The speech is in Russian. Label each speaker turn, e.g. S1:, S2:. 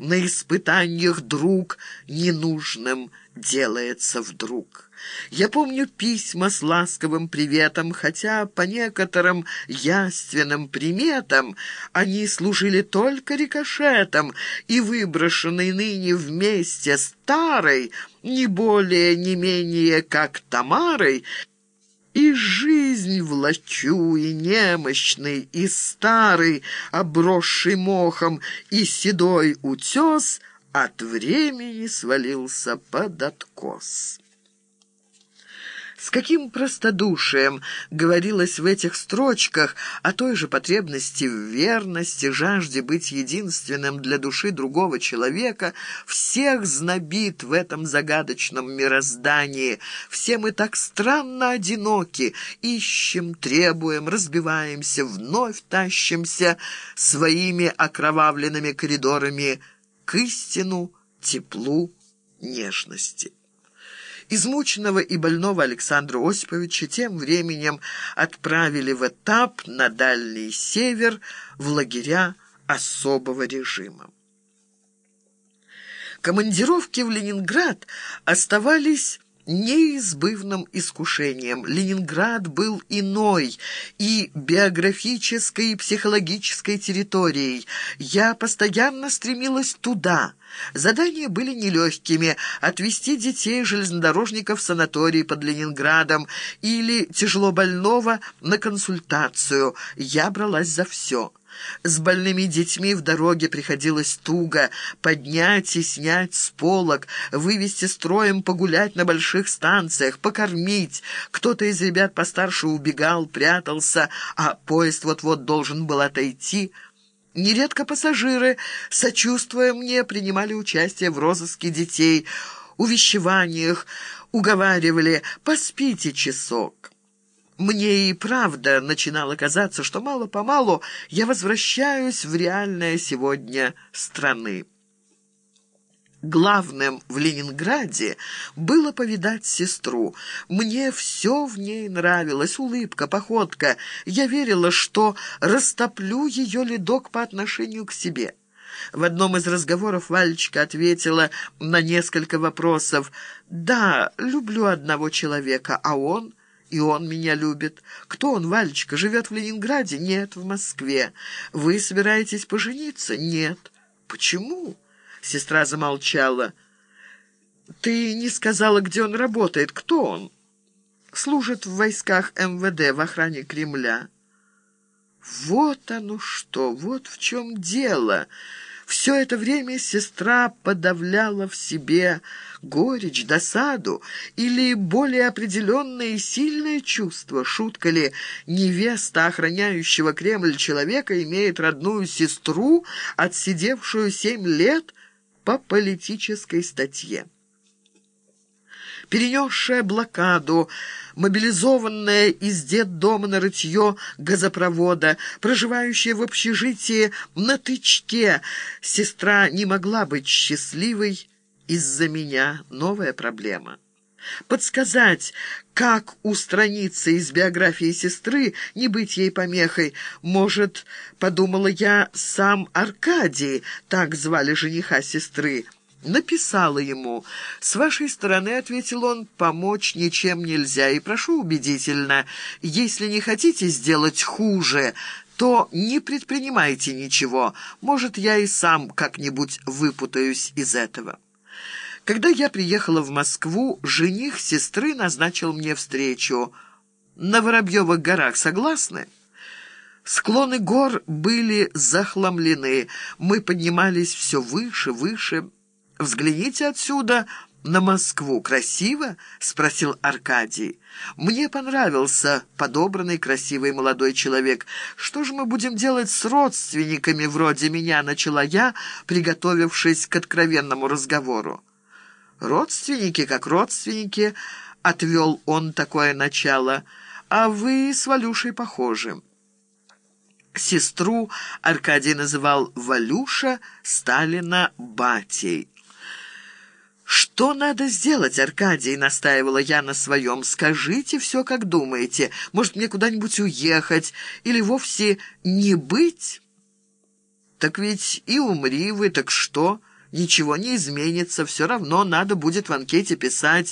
S1: на испытаниях друг ненужным делается вдруг. Я помню письма с ласковым приветом, хотя по некоторым яственным приметам они служили только рикошетом, и выброшенный ныне вместе старой, не более, не менее, как Тамарой, и жизнь влачу, и немощный, и старый, обросший мохом, и седой утес от времени свалился под откос. С каким простодушием говорилось в этих строчках о той же потребности в верности, жажде быть единственным для души другого человека, всех знобит в этом загадочном мироздании. Все мы так странно одиноки, ищем, требуем, разбиваемся, вновь тащимся своими окровавленными коридорами к истину, теплу, нежности. Измученного и больного Александра Осиповича тем временем отправили в этап на Дальний Север в лагеря особого режима. Командировки в Ленинград оставались неизбывным искушением. Ленинград был иной и биографической, и психологической территорией. Я постоянно стремилась туда. Задания были нелегкими — отвезти детей железнодорожников в санаторий под Ленинградом или тяжело больного на консультацию. Я бралась за все. С больными детьми в дороге приходилось туго поднять и снять с полок, вывести строем, погулять на больших станциях, покормить. Кто-то из ребят постарше убегал, прятался, а поезд вот-вот должен был отойти. Нередко пассажиры, сочувствуя мне, принимали участие в розыске детей, увещеваниях, уговаривали «поспите часок». Мне и правда начинало казаться, что мало-помалу я возвращаюсь в реальное сегодня страны. Главным в Ленинграде было повидать сестру. Мне все в ней нравилось, улыбка, походка. Я верила, что растоплю ее ледок по отношению к себе. В одном из разговоров Валечка ответила на несколько вопросов. «Да, люблю одного человека, а он...» И он меня любит. Кто он, Валечка? Живет в Ленинграде? Нет, в Москве. Вы собираетесь пожениться? Нет. Почему? Сестра замолчала. Ты не сказала, где он работает. Кто он? Служит в войсках МВД, в охране Кремля. Вот оно что, вот в чем дело. Все это время сестра подавляла в себе горечь, досаду или более определенное и сильное чувство. Шутка ли, невеста охраняющего Кремль человека имеет родную сестру, отсидевшую семь лет по политической статье перенесшая блокаду, мобилизованная из детдома на рытье газопровода, проживающая в общежитии на тычке. Сестра не могла быть счастливой из-за меня. Новая проблема. Подсказать, как устраниться из биографии сестры, не быть ей помехой. Может, подумала я, сам Аркадий, так звали жениха сестры, написала ему. «С вашей стороны, — ответил он, — помочь ничем нельзя, и прошу убедительно, если не хотите сделать хуже, то не предпринимайте ничего. Может, я и сам как-нибудь выпутаюсь из этого». Когда я приехала в Москву, жених сестры назначил мне встречу. На Воробьевых горах согласны? Склоны гор были захламлены. Мы поднимались все выше, выше. «Взгляните отсюда на Москву. Красиво?» — спросил Аркадий. «Мне понравился подобранный красивый молодой человек. Что же мы будем делать с родственниками вроде меня?» — начала я, приготовившись к откровенному разговору. «Родственники как родственники», — отвел он такое начало, — «а вы с Валюшей похожи». Сестру Аркадий называл Валюша, Сталина батей. «Что надо сделать, Аркадий?» — настаивала я на своем. «Скажите все, как думаете. Может, мне куда-нибудь уехать или вовсе не быть?» «Так ведь и умри вы, так что?» ничего не изменится, все равно надо будет в анкете писать